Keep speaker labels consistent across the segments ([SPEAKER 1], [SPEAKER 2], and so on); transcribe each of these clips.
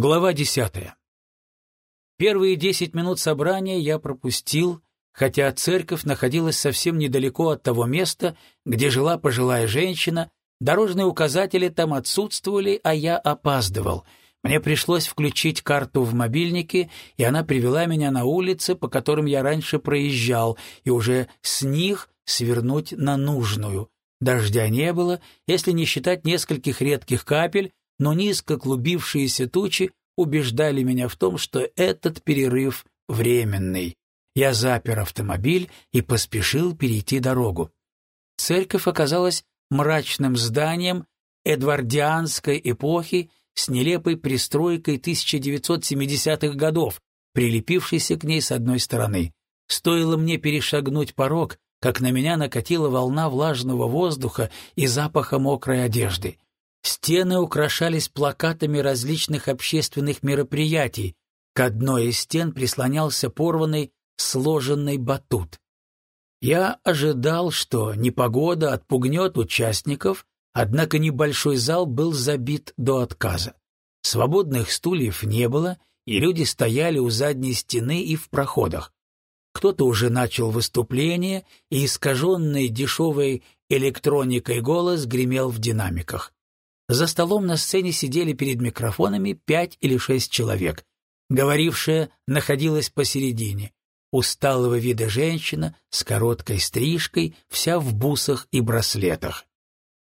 [SPEAKER 1] Глава десятая. Первые десять минут собрания я пропустил, хотя церковь находилась совсем недалеко от того места, где жила пожилая женщина, дорожные указатели там отсутствовали, а я опаздывал. Мне пришлось включить карту в мобильнике, и она привела меня на улицы, по которым я раньше проезжал, и уже с них свернуть на нужную. Дождя не было, если не считать нескольких редких капель, но низко клубившиеся тучи убеждали меня в том, что этот перерыв временный. Я запер автомобиль и поспешил перейти дорогу. Церковь оказалась мрачным зданием эдвардианской эпохи с нелепой пристройкой 1970-х годов, прилепившейся к ней с одной стороны. Стоило мне перешагнуть порог, как на меня накатила волна влажного воздуха и запаха мокрой одежды. Стены украшались плакатами различных общественных мероприятий. К одной из стен прислонялся порванный, сложенный батут. Я ожидал, что непогода отпугнет участников, однако небольшой зал был забит до отказа. Свободных стульев не было, и люди стояли у задней стены и в проходах. Кто-то уже начал выступление, и искаженный дешевой электроникой голос гремел в динамиках. За столом на сцене сидели перед микрофонами пять или шесть человек. Говорившая находилась посередине. Усталого вида женщина с короткой стрижкой, вся в бусах и браслетах.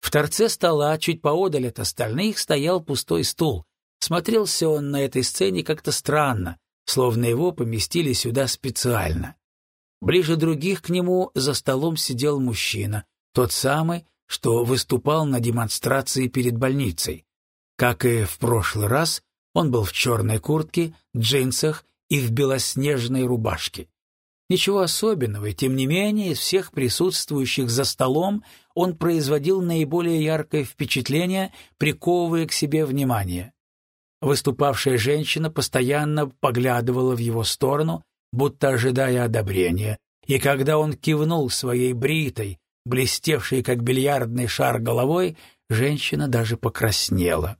[SPEAKER 1] В торце стола, чуть поодаль от остальных, стоял пустой стул. Смотрелся он на этой сцене как-то странно, словно его поместили сюда специально. Ближе других к нему за столом сидел мужчина, тот самый, что выступал на демонстрации перед больницей. Как и в прошлый раз, он был в черной куртке, джинсах и в белоснежной рубашке. Ничего особенного, тем не менее из всех присутствующих за столом он производил наиболее яркое впечатление, приковывая к себе внимание. Выступавшая женщина постоянно поглядывала в его сторону, будто ожидая одобрения, и когда он кивнул своей бритой, блестевшей, как бильярдный шар головой, женщина даже покраснела.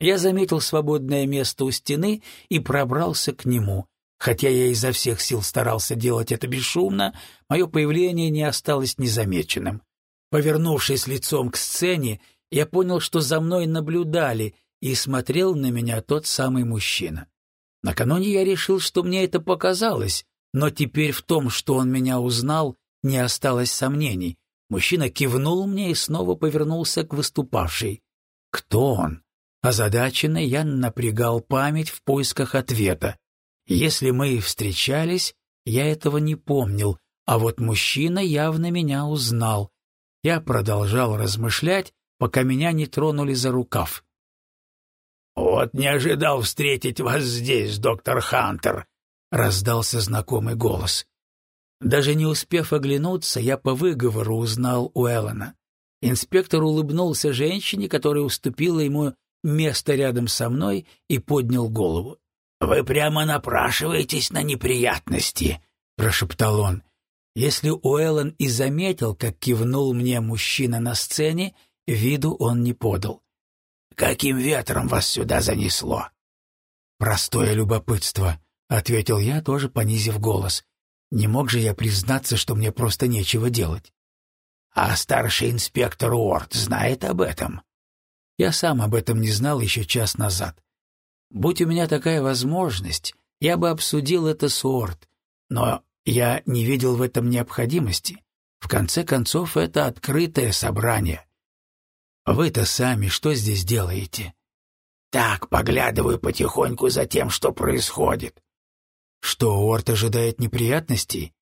[SPEAKER 1] Я заметил свободное место у стены и пробрался к нему. Хотя я изо всех сил старался делать это бесшумно, мое появление не осталось незамеченным. Повернувшись лицом к сцене, я понял, что за мной наблюдали, и смотрел на меня тот самый мужчина. Накануне я решил, что мне это показалось, но теперь в том, что он меня узнал, не осталось сомнений. Мужчина кивнул мне и снова повернулся к выступавшей. Кто он? Озадаченный я напрягал память в поисках ответа. Если мы встречались, я этого не помнил, а вот мужчина явно меня узнал. Я продолжал размышлять, пока меня не тронули за рукав. «Вот не ожидал встретить вас здесь, доктор Хантер», — раздался знакомый голос. Даже не успев оглянуться, я по выговору узнал Уэллона. Инспектор улыбнулся женщине, которая уступила ему место рядом со мной, и поднял голову. «Вы прямо напрашиваетесь на неприятности», — прошептал он. Если Уэллон и заметил, как кивнул мне мужчина на сцене, виду он не подал. «Каким ветром вас сюда занесло?» «Простое любопытство», — ответил я, тоже понизив голос. Не мог же я признаться, что мне просто нечего делать. А старший инспектор Уорд знает об этом. Я сам об этом не знал еще час назад. Будь у меня такая возможность, я бы обсудил это с Уорд, но я не видел в этом необходимости. В конце концов, это открытое собрание. Вы-то сами что здесь делаете? Так, поглядываю потихоньку за тем, что происходит. Что, Уорд ожидает неприятностей?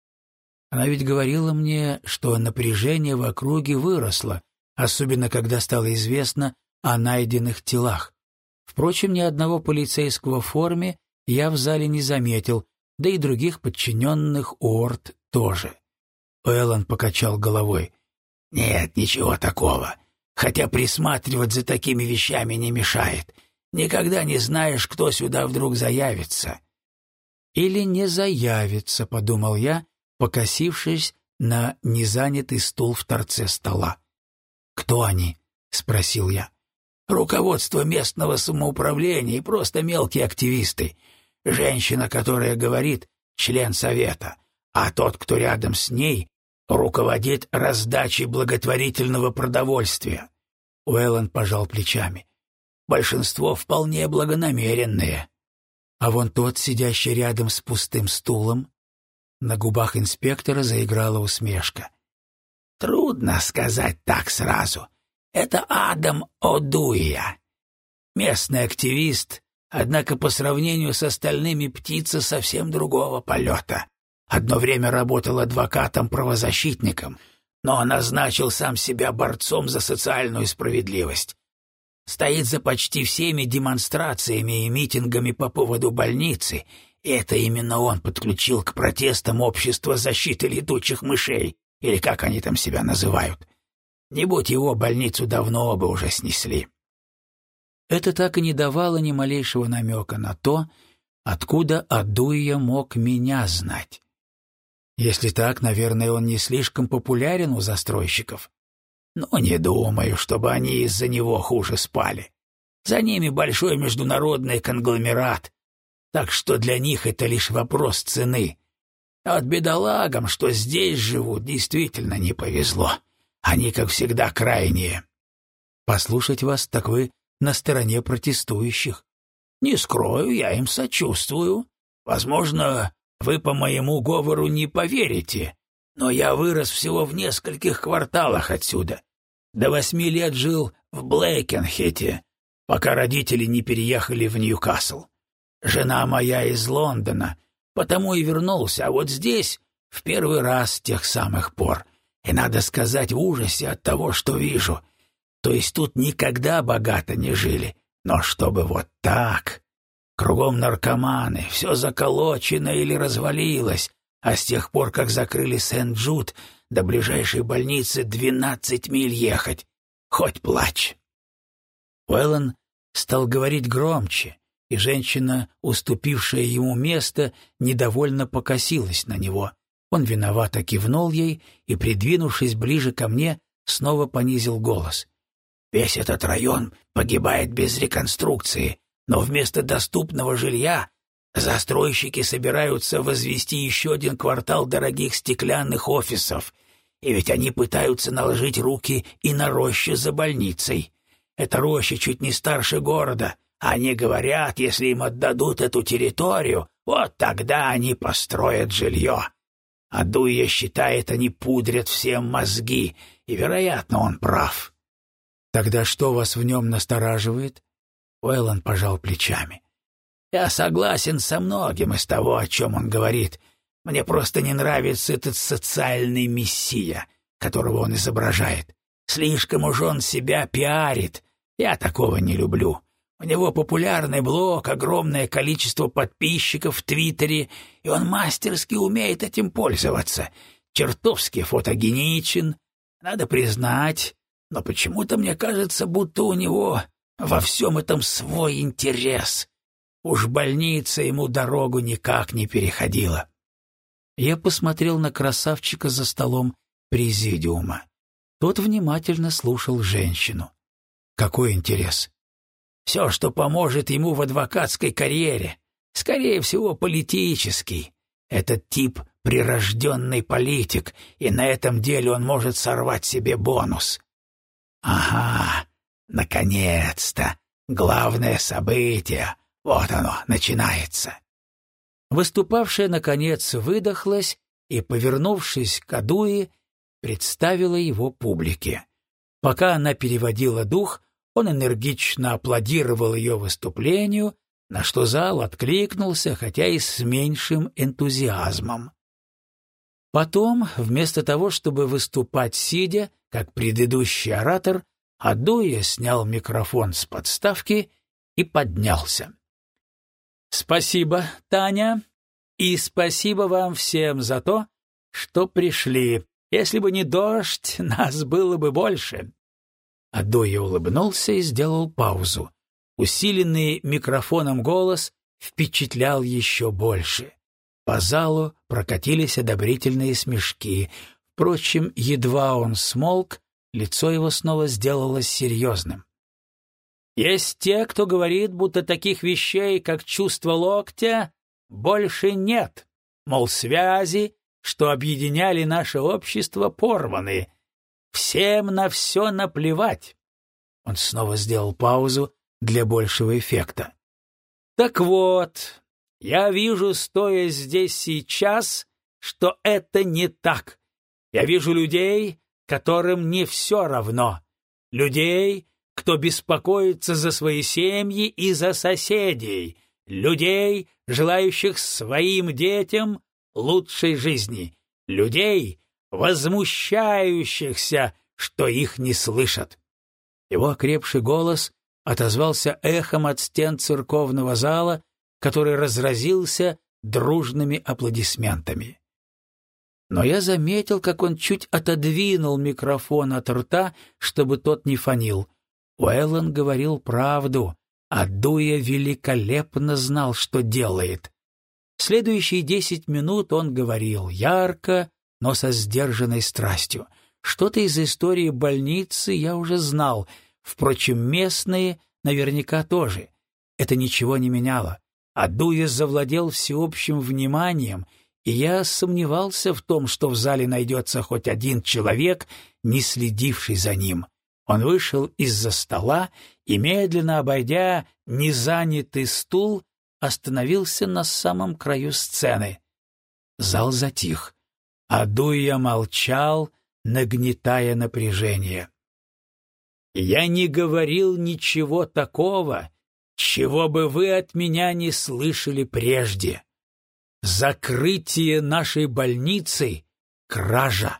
[SPEAKER 1] Она ведь говорила мне, что напряжение в округе выросло, особенно когда стало известно о найденных телах. Впрочем, ни одного полицейского в форме я в зале не заметил, да и других подчиненных Уорд тоже. Эллен покачал головой. «Нет, ничего такого. Хотя присматривать за такими вещами не мешает. Никогда не знаешь, кто сюда вдруг заявится или не заявится, подумал я, покосившись на незанятый стул в торце стола. Кто они? спросил я. руководство местного самоуправления и просто мелкие активисты. Женщина, которая говорит, член совета, а тот, кто рядом с ней, руководит раздачей благотворительного продовольствия. Уэллен пожал плечами. Большинство вполне благонамеренные. А вон тот, сидящий рядом с пустым стулом, на губах инспектора заиграла усмешка. Трудно сказать так сразу. Это Адам Одуя. Местный активист, однако по сравнению с остальными птица совсем другого полета. Одно время работал адвокатом-правозащитником, но назначил сам себя борцом за социальную справедливость. Стоит за почти всеми демонстрациями и митингами по поводу больницы, и это именно он подключил к протестам общества защиты летучих мышей, или как они там себя называют. Не будь его, больницу давно бы уже снесли. Это так и не давало ни малейшего намека на то, откуда Адуя мог меня знать. Если так, наверное, он не слишком популярен у застройщиков. Но не думаю, чтобы они из-за него хуже спали. За ними большой международный конгломерат, так что для них это лишь вопрос цены. А от бедолагам, что здесь живут, действительно не повезло. Они, как всегда, крайние. Послушать вас, так вы на стороне протестующих. Не скрою, я им сочувствую. Возможно, вы по моему говору не поверите, но я вырос всего в нескольких кварталах отсюда. До восьми лет жил в Блейкенхете, пока родители не переехали в Ньюкасл. Жена моя из Лондона, потому и вернулся, а вот здесь в первый раз с тех самых пор. И, надо сказать, в ужасе от того, что вижу. То есть тут никогда богато не жили, но чтобы вот так... Кругом наркоманы, все заколочено или развалилось, а с тех пор, как закрыли Сент-Джуд, до ближайшей больницы двенадцать миль ехать. Хоть плачь. Уэллон стал говорить громче, и женщина, уступившая ему место, недовольно покосилась на него. Он виновато кивнул ей и, придвинувшись ближе ко мне, снова понизил голос. «Весь этот район погибает без реконструкции, но вместо доступного жилья застройщики собираются возвести еще один квартал дорогих стеклянных офисов, и ведь они пытаются наложить руки и на рощу за больницей. Эта роща чуть не старше города, они говорят, если им отдадут эту территорию, вот тогда они построят жилье. А Дуя считает, они пудрят всем мозги, и, вероятно, он прав. Тогда что вас в нем настораживает? Уэллон пожал плечами. Я согласен со многим из того, о чем он говорит. Мне просто не нравится этот социальный мессия, которого он изображает. Слишком уж он себя пиарит. Я такого не люблю. У него популярный блог, огромное количество подписчиков в Твиттере, и он мастерски умеет этим пользоваться. Чертовски фотогеничен, надо признать, но почему-то мне кажется, будто у него во всем этом свой интерес. Уж больница ему дорогу никак не переходила. Я посмотрел на красавчика за столом президиума. Тот внимательно слушал женщину. Какой интерес? Все, что поможет ему в адвокатской карьере. Скорее всего, политический. Этот тип — прирожденный политик, и на этом деле он может сорвать себе бонус. Ага, наконец-то! Главное событие. Вот оно, начинается. Выступавшая, наконец, выдохлась и, повернувшись к Адуи, представила его публике. Пока она переводила дух, он энергично аплодировал ее выступлению, на что зал откликнулся, хотя и с меньшим энтузиазмом. Потом, вместо того, чтобы выступать сидя, как предыдущий оратор, Адуя снял микрофон с подставки и поднялся. «Спасибо, Таня, и спасибо вам всем за то, что пришли. Если бы не дождь, нас было бы больше. Адоя улыбнулся и сделал паузу. Усиленный микрофоном голос впечатлял еще больше. По залу прокатились одобрительные смешки. Впрочем, едва он смолк, лицо его снова сделалось серьезным. Есть те, кто говорит, будто таких вещей, как чувство локтя, больше нет, мол, связи, что объединяли наше общество, порваны. Всем на все наплевать. Он снова сделал паузу для большего эффекта. Так вот, я вижу, стоя здесь сейчас, что это не так. Я вижу людей, которым не все равно. Людей, кто беспокоится за свои семьи и за соседей. Людей, желающих своим детям лучшей жизни. Людей, возмущающихся, что их не слышат. Его окрепший голос отозвался эхом от стен церковного зала, который разразился дружными аплодисментами. Но я заметил, как он чуть отодвинул микрофон от рта, чтобы тот не фонил. Уэллон говорил правду, а Дуя великолепно знал, что делает. Следующие десять минут он говорил ярко, но со сдержанной страстью. Что-то из истории больницы я уже знал, впрочем, местные наверняка тоже. Это ничего не меняло. Адуя завладел всеобщим вниманием, и я сомневался в том, что в зале найдется хоть один человек, не следивший за ним. Он вышел из-за стола и, медленно обойдя незанятый стул, остановился на самом краю сцены. Зал затих. Адуя молчал, нагнетая напряжение. «Я не говорил ничего такого, чего бы вы от меня не слышали прежде. Закрытие нашей больницы — кража.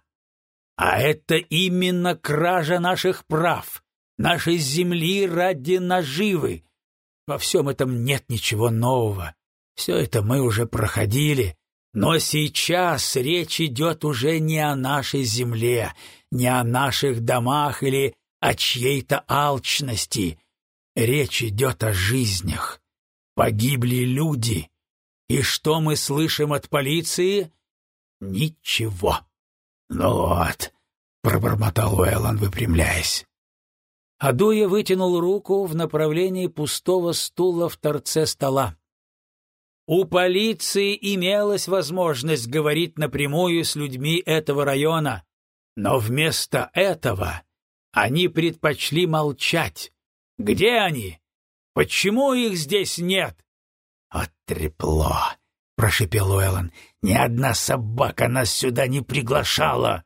[SPEAKER 1] А это именно кража наших прав, нашей земли ради наживы. Во всем этом нет ничего нового. Все это мы уже проходили, но сейчас речь идет уже не о нашей земле, не о наших домах или о чьей-то алчности. Речь идет о жизнях. Погибли люди. И что мы слышим от полиции? Ничего. Ну вот, пробормотал Уэллон, выпрямляясь. Адуя вытянул руку в направлении пустого стула в торце стола. У полиции имелась возможность говорить напрямую с людьми этого района, но вместо этого они предпочли молчать. Где они? Почему их здесь нет? От трепло, прошипел Уэллон. Ни одна собака нас сюда не приглашала.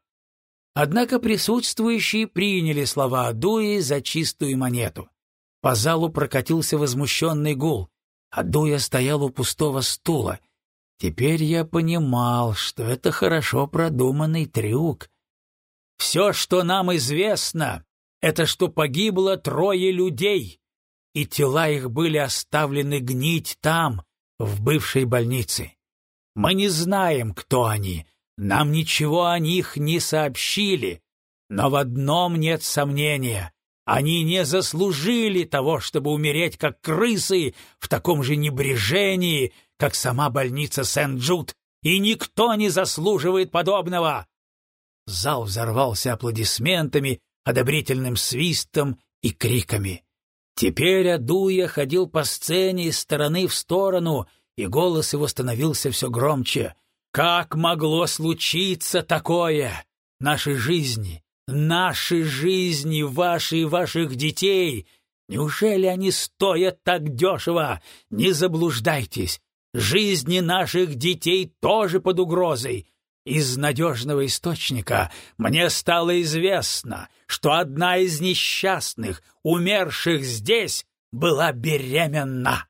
[SPEAKER 1] Однако присутствующие приняли слова Адуи за чистую монету. По залу прокатился возмущенный гул. Адуя стоял у пустого стула. Теперь я понимал, что это хорошо продуманный трюк. Все, что нам известно, это что погибло трое людей, и тела их были оставлены гнить там, в бывшей больнице. Мы не знаем, кто они, нам ничего о них не сообщили, но в одном нет сомнения. Они не заслужили того, чтобы умереть как крысы в таком же небрежении, как сама больница Сент-Джуд, и никто не заслуживает подобного. Зал взорвался аплодисментами, одобрительным свистом и криками. Теперь Адуя ходил по сцене из стороны в сторону, и голос его становился все громче. «Как могло случиться такое? Наши жизни, Наши жизни, ваши и ваших детей. Неужели они стоят так дешево? Не заблуждайтесь. Жизни наших детей тоже под угрозой. Из надежного источника мне стало известно, что одна из несчастных, умерших здесь, была беременна.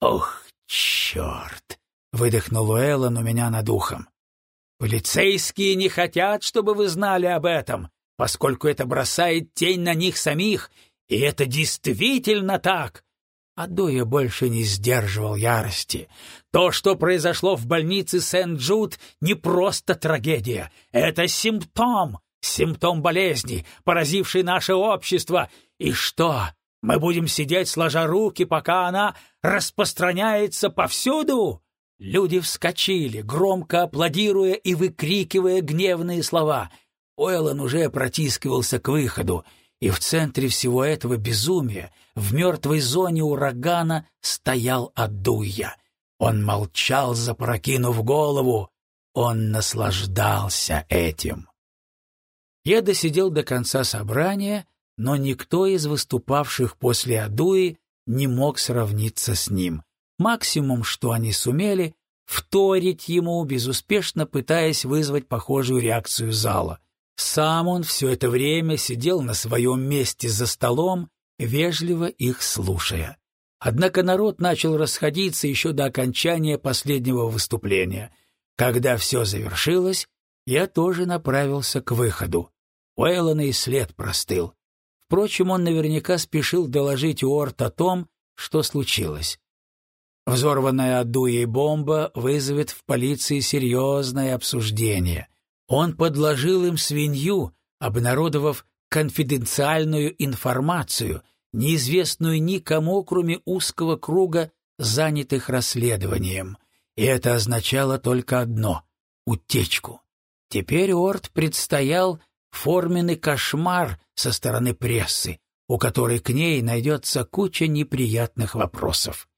[SPEAKER 1] «Ох, черт!» — выдохнул Уэллон у меня над ухом. Полицейские не хотят, чтобы вы знали об этом, поскольку это бросает тень на них самих, и это действительно так. Адоя больше не сдерживал ярости. То, что произошло в больнице Сент-Джуд, не просто трагедия. Это симптом, симптом болезни, поразившей наше общество. И что, мы будем сидеть сложа руки, пока она распространяется повсюду? Люди вскочили, громко аплодируя и выкрикивая гневные слова. Уэллон уже протискивался к выходу. и в центре всего этого безумия, в мертвой зоне урагана, стоял Адуя. Он молчал, запрокинув голову. Он наслаждался этим. Я досидел до конца собрания, но никто из выступавших после Адуи не мог сравниться с ним. Максимум, что они сумели, вторить ему, безуспешно пытаясь вызвать похожую реакцию зала. Сам он все это время сидел на своем месте за столом, вежливо их слушая. Однако народ начал расходиться еще до окончания последнего выступления. Когда все завершилось, я тоже направился к выходу. Уэйлона и след простыл. Впрочем, он наверняка спешил доложить Уорт о том, что случилось. Взорванная Адуей бомба вызовет в полиции серьезное обсуждение. Он подложил им свинью, обнародовав конфиденциальную информацию, неизвестную никому, кроме узкого круга занятых расследованием. И это означало только одно — утечку. Теперь Орд предстоял форменный кошмар со стороны прессы, у которой к ней найдется куча неприятных вопросов.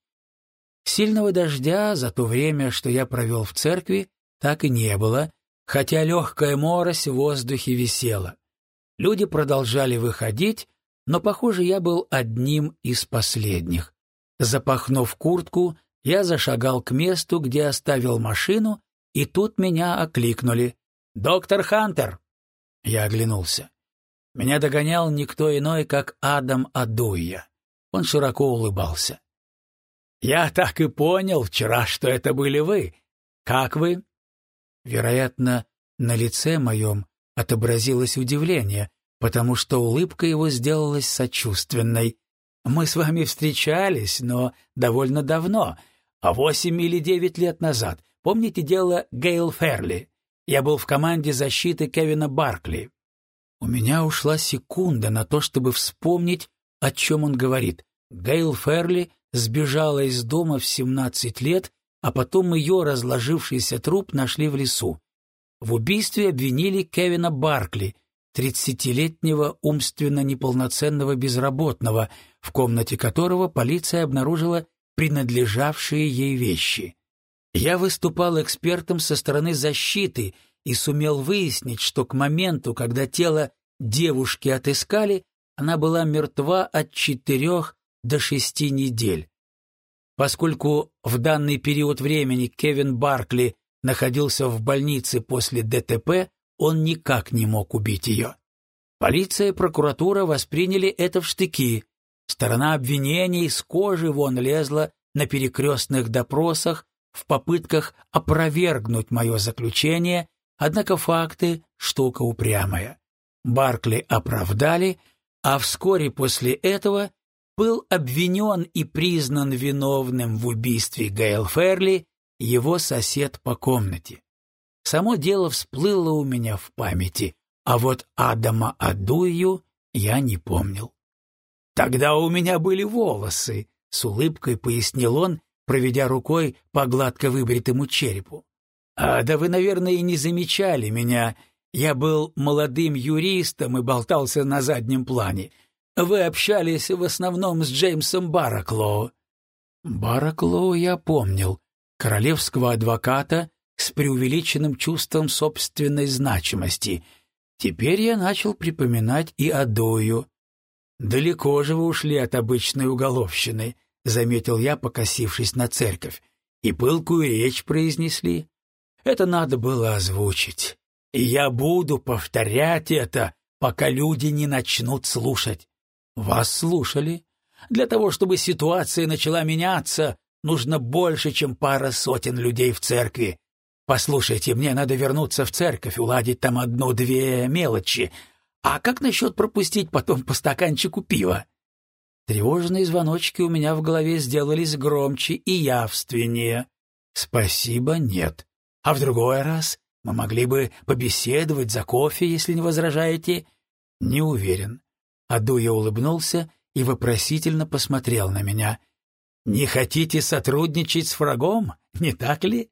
[SPEAKER 1] Сильного дождя за то время, что я провел в церкви, так и не было, хотя легкая морось в воздухе висела. Люди продолжали выходить, но, похоже, я был одним из последних. Запахнув куртку, я зашагал к месту, где оставил машину, и тут меня окликнули. «Доктор Хантер!» Я оглянулся. Меня догонял никто иной, как Адам Адуя. Он широко улыбался. Я так и понял вчера, что это были вы. Как вы? Вероятно, на лице моем отобразилось удивление, потому что улыбка его сделалась сочувственной. Мы с вами встречались, но довольно давно, а восемь или девять лет назад. Помните дело Гейл Ферли? Я был в команде защиты Кевина Баркли. У меня ушла секунда на то, чтобы вспомнить, о чем он говорит. Гейл Ферли сбежала из дома в 17 лет, а потом ее разложившийся труп нашли в лесу. В убийстве обвинили Кевина Баркли, 30-летнего умственно неполноценного безработного, в комнате которого полиция обнаружила принадлежавшие ей вещи. Я выступал экспертом со стороны защиты и сумел выяснить, что к моменту, когда тело девушки отыскали, она была мертва от четырех до шести недель. Поскольку в данный период времени Кевин Баркли находился в больнице после ДТП, он никак не мог убить ее. Полиция и прокуратура восприняли это в штыки. Сторона обвинений с кожи вон лезла на перекрестных допросах в попытках опровергнуть мое заключение, однако факты — штука упрямая. Баркли оправдали, а вскоре после этого был обвинен и признан виновным в убийстве Гейл Ферли его сосед по комнате. Само дело всплыло у меня в памяти, а вот Адама Адую я не помнил. «Тогда у меня были волосы», — с улыбкой пояснил он, проведя рукой по гладко выбритому черепу. «А да вы, наверное, и не замечали меня. Я был молодым юристом и болтался на заднем плане. Вы общались в основном с Джеймсом Бараклоу. Бараклоу я помнил, королевского адвоката с преувеличенным чувством собственной значимости. Теперь я начал припоминать и Адою. «Далеко же вы ушли от обычной уголовщины», — заметил я, покосившись на церковь. «И пылкую речь произнесли. Это надо было озвучить. И я буду повторять это, пока люди не начнут слушать. Вас слушали. Для того, чтобы ситуация начала меняться, нужно больше, чем пара сотен людей в церкви. Послушайте, мне надо вернуться в церковь, уладить там одну-две мелочи. А как насчет пропустить потом по стаканчику пива? Тревожные звоночки у меня в голове сделались громче и явственнее. Спасибо, нет. А в другой раз мы могли бы побеседовать за кофе, если не возражаете. Не уверен. Адуя улыбнулся и вопросительно посмотрел на меня. «Не хотите сотрудничать с врагом, не так ли?»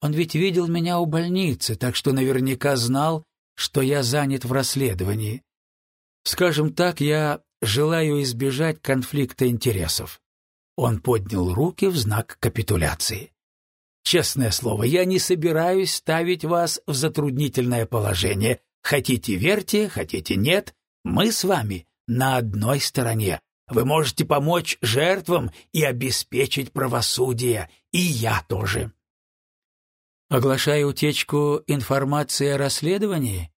[SPEAKER 1] Он ведь видел меня у больницы, так что наверняка знал, что я занят в расследовании. Скажем так, я желаю избежать конфликта интересов. Он поднял руки в знак капитуляции. Честное слово, я не собираюсь ставить вас в затруднительное положение. Хотите верьте, хотите нет, мы с вами на одной стороне. Вы можете помочь жертвам и обеспечить правосудие, и я тоже. Оглашая утечку информации о расследовании?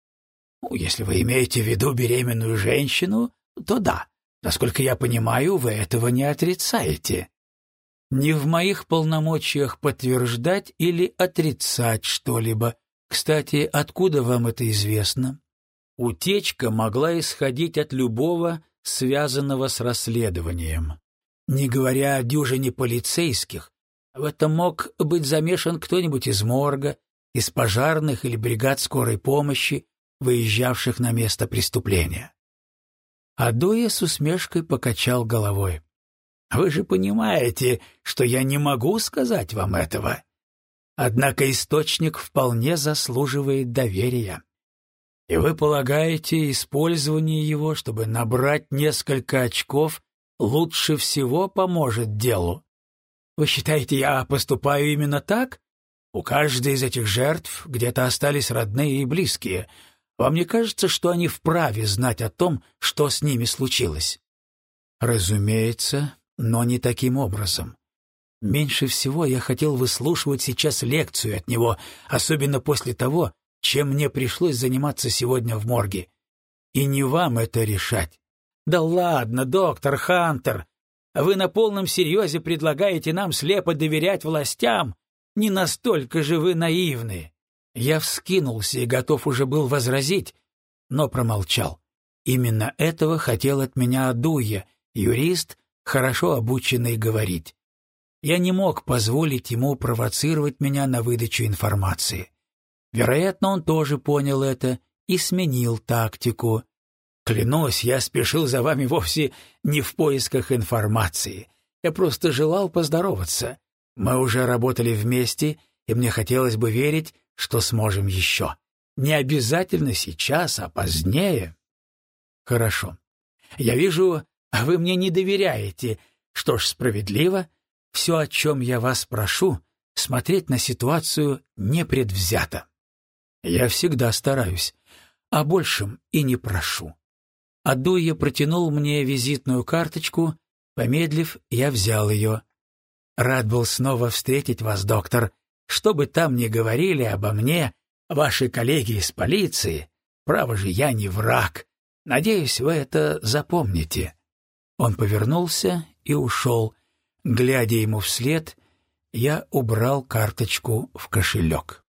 [SPEAKER 1] Ну, если вы имеете в виду беременную женщину, то да. Насколько я понимаю, вы этого не отрицаете. Не в моих полномочиях подтверждать или отрицать что-либо. Кстати, откуда вам это известно? Утечка могла исходить от любого, связанного с расследованием. Не говоря о дюжине полицейских, в этом мог быть замешан кто-нибудь из морга, из пожарных или бригад скорой помощи, выезжавших на место преступления. Адоя с усмешкой покачал головой. Вы же понимаете, что я не могу сказать вам этого. Однако источник вполне заслуживает доверия. И вы полагаете, использование его, чтобы набрать несколько очков, лучше всего поможет делу? Вы считаете, я поступаю именно так? У каждой из этих жертв где-то остались родные и близкие. Вам не кажется, что они вправе знать о том, что с ними случилось? Разумеется, но не таким образом. Меньше всего я хотел выслушивать сейчас лекцию от него, особенно после того, чем мне пришлось заниматься сегодня в морге. И не вам это решать. Да ладно, доктор Хантер, вы на полном серьезе предлагаете нам слепо доверять властям? Не настолько же вы наивны. Я вскинулся и готов уже был возразить, но промолчал. Именно этого хотел от меня Адуя, юрист, хорошо обученный говорить. Я не мог позволить ему провоцировать меня на выдачу информации. Вероятно, он тоже понял это и сменил тактику. Клянусь, я спешил за вами вовсе не в поисках информации. Я просто желал поздороваться. Мы уже работали вместе, и мне хотелось бы верить, что сможем еще. Не обязательно сейчас, а позднее. Хорошо. Я вижу, вы мне не доверяете. Что ж, справедливо. Все, о чем я вас прошу, смотреть на ситуацию непредвзято. Я всегда стараюсь, а большем и не прошу. Адуя протянул мне визитную карточку. Помедлив, я взял ее. Рад был снова встретить вас, доктор. Что бы там ни говорили обо мне, ваши коллеги из полиции, право же, я не враг. Надеюсь, вы это запомните. Он повернулся и ушел. Глядя ему вслед, я убрал карточку в кошелек.